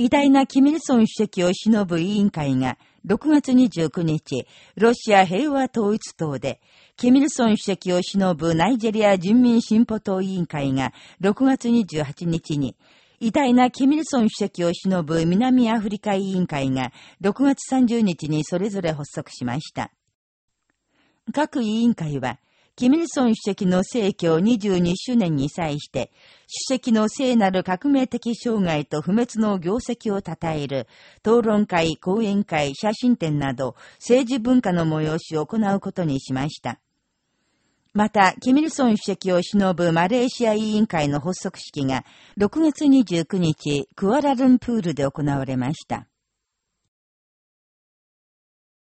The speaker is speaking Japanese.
偉大なキミルソン主席を偲ぶ委員会が6月29日、ロシア平和統一党で、キミルソン主席を偲ぶナイジェリア人民進歩党委員会が6月28日に、偉大なキミルソン主席を偲ぶ南アフリカ委員会が6月30日にそれぞれ発足しました。各委員会は、キミルソン主席の逝去22周年に際して、主席の聖なる革命的障害と不滅の業績を称える、討論会、講演会、写真展など、政治文化の催しを行うことにしました。また、キミルソン主席を偲ぶマレーシア委員会の発足式が、6月29日、クアラルンプールで行われました。